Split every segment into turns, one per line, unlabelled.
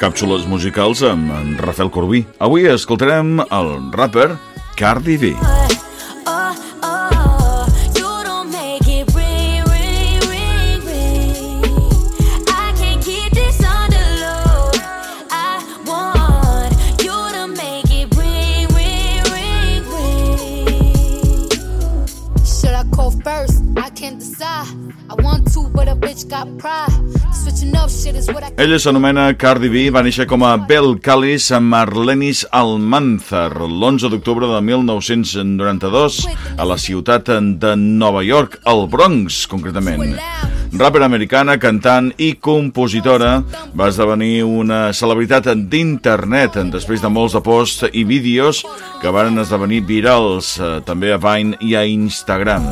Càpsules musicals amb en Rafael Corbí. Avui escoltarem el rapper Cardi B.
Should I first? I can't decide. I want to, but a bitch got pride.
Ella s'anomena Cardi B, va néixer com a Bel Callis Marlenis Almanzar l'11 d'octubre de 1992 a la ciutat de Nova York, al Bronx, concretament. Rapper americana, cantant i compositora, va esdevenir una celebritat d'internet després de molts de posts i vídeos que van esdevenir virals eh, també a Vine i a Instagram.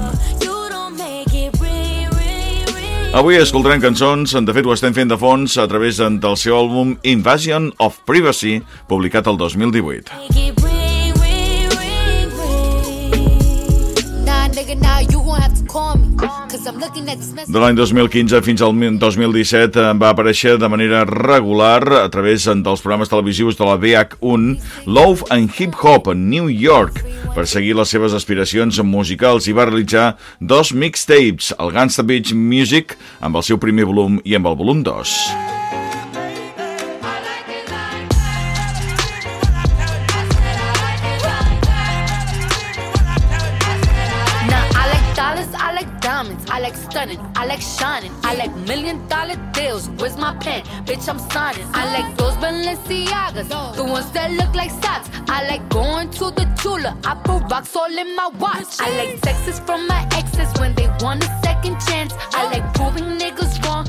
Avui escoltarem cançons, de fet ho estem fent de fons a través del seu àlbum Invasion of Privacy, publicat el 2018.
Make it ring, ring, ring, ring.
Nah, nigga, nah, you gon' have to call me.
De l'any 2015 fins al 2017 eh, va aparèixer de manera regular a través dels programes televisius de la VH1 Love and Hip Hop en New York per seguir les seves aspiracions musicals i va realitzar dos mixtapes, el Gangsta Beach Music amb el seu primer volum i amb el volum 2.
Like diamonds, I like stunning, I like shining, I like million dollar deals. Where's my pen? Bitch, I'm signing. I like those Balenciagas, the ones that look like socks. I like going to the Tula, I put rocks all in my watch. I like texts from my exes when they want a second chance. I like proving niggas.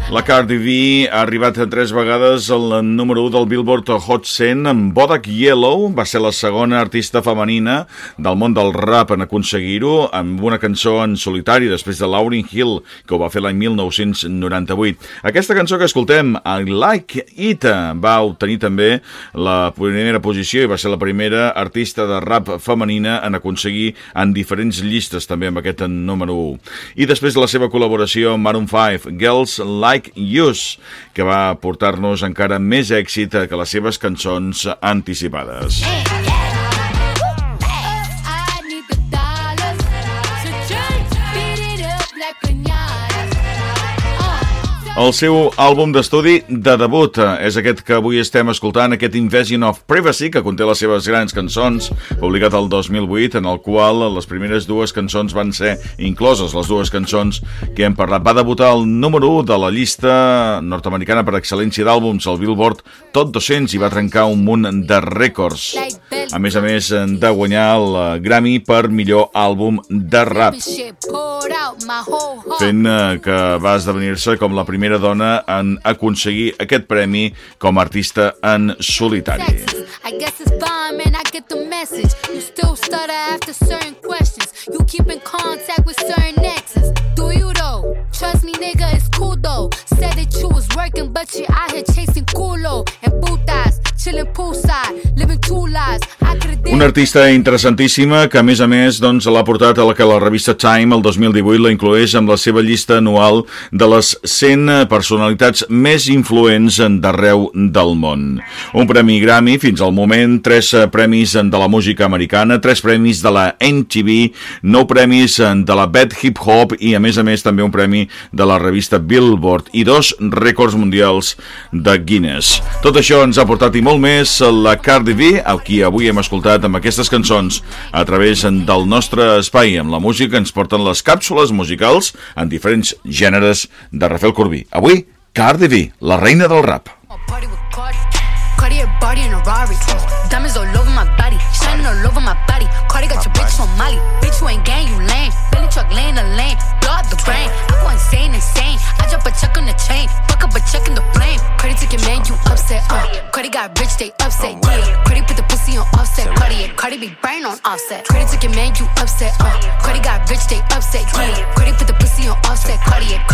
La Cardi B ha arribat tres vegades al número 1 del Billboard Hot 100 amb Bodak Yellow, va ser la segona artista femenina del món del rap en aconseguir-ho, amb una cançó en solitari després de Lauryn Hill, que ho va fer l'any 1998. Aquesta cançó que escoltem, I Like It, va obtenir també la primera posició i va ser la primera artista de rap femenina en aconseguir en diferents llistes també amb aquest número 1. I després de la seva col·laboració amb Maroon 5, Girls Like Yous, que va portar-nos encara més èxit que les seves cançons anticipades.
I
El seu àlbum d'estudi de debut és aquest que avui estem escoltant, aquest Invasion of Privacy, que conté les seves grans cançons, publicat el 2008, en el qual les primeres dues cançons van ser incloses, les dues cançons que hem parlat. Va debutar el número 1 de la llista nord-americana per excel·lència d'àlbums, el Billboard Top 200, i va trencar un munt de rècords. A més a més de guanyar el Grammy per millor àlbum de rap. Fent eh, que va esdevenir-se com la primera dona en aconseguir aquest premi com a artista en solitari.
Trust me, nigga, it's cool though. Said that you was working, but you out here chasing culo and putas,
Una artista interessantíssima que, a més a més, doncs, l'ha portat a la que la revista Time el 2018 la incloeix amb la seva llista anual de les 100 personalitats més influents d'arreu del món. Un premi Grammy fins al moment, tres premis de la música americana, tres premis de la MTV, nou premis de la Bad Hip Hop i, a més a més, també un premi de la revista Billboard i dos rècords mundials de Guinness. Tot això ens ha portat i molt més la Cardi B, a qui avui hem escoltat amb aquestes cançons a través del nostre espai amb la música ens porten les càpsules musicals en diferents gèneres de Rafael Corbí. Avui, Cardi B, la reina del rap.
party in a Rari. Diamonds all over my body, shining all over my body. Cardi got your bitch on Molly. Bitch, you ain't gang, you lame. Billy truck laying the lane. Blow the brain. I go insane. Upset. Uh. Cardi got rich, they upset. Yeah. Cardi put the pussy on offset. Cardi, Cardi be brain on offset. Credit took your man, you upset. Uh, Cardi got rich, they upset. Yeah. Cardi put the pussy on offset. Cardi, Cardi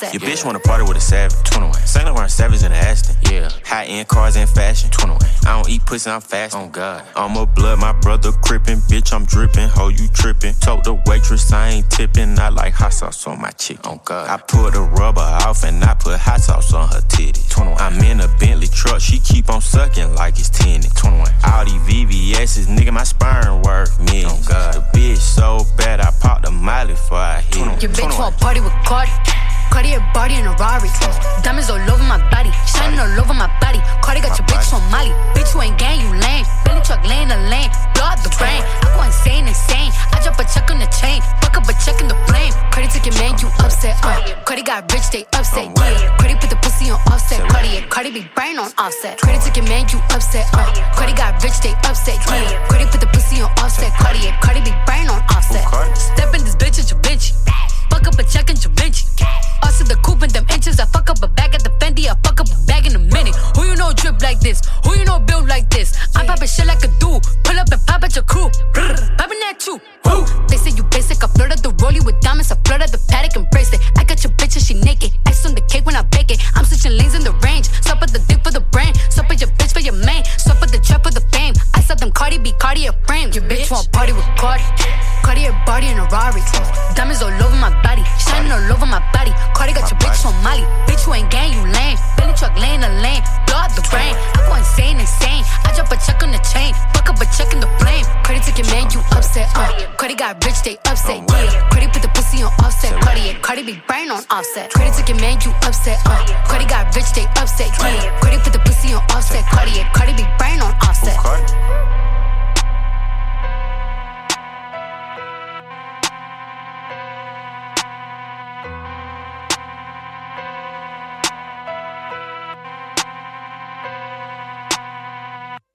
be brain on.
Your bitch wanna party with a savage. 21. Saint Laurent Savage in the Aston. Yeah. High end cars and fashion. 21. I don't eat pussy, I'm fast. Oh God. I'm a blood, my brother crippin'. Bitch, I'm drippin'. Ho, you trippin'. Told the waitress I ain't tippin'. I like hot sauce on my chick. Oh God. I pull the rubber off and I put hot sauce on her titty. 21. I'm in a Bentley truck, she keep on sucking like it's 10. 21. All these VVS's, nigga, my sperm worth millions. Oh God. The bitch so bad, I popped a miley before I hit it.
Your bitch want party with Cardi. Cardi a body in a Rari. Diamonds all over my body, shining all over my body. Cardi got your bitch on Molly. Bitch, you ain't gang, you lame. Billy truck laying the lane, blow out the brain. I go insane, insane. I drop a check on the chain, fuck up a check in the flame. Cardi took your man, you upset. Uh. Cardi got rich, they upset. Yeah. Cardi put the pussy on offset. Cardi, yeah. Cardi be brain on offset. Cardi took your man, you upset. Uh. Cardi got rich, they upset. Yeah. Cardi put the pussy on offset. Cardi, yeah. Cardi be brain on offset. Step in this bitch at your bitch. Fuck up a check in your bitch. Also the coupe in them inches. I fuck up a Molly. Bitch, you ain't gang, you lame. Billy truck laying the lane. Blow the brain. I go insane, insane. I drop a check on the chain. Fuck up a check in the flame. Credit took your man, you upset. Uh. Cardi got rich, they upset. Yeah. Cardi put the pussy on offset. Cardi, yeah. Cardi be brain on offset. Credit took your man, you upset. Uh. Cardi got rich, they upset. Yeah. Cardi put the pussy on offset. Cardi, yeah. Cardi be brain on offset.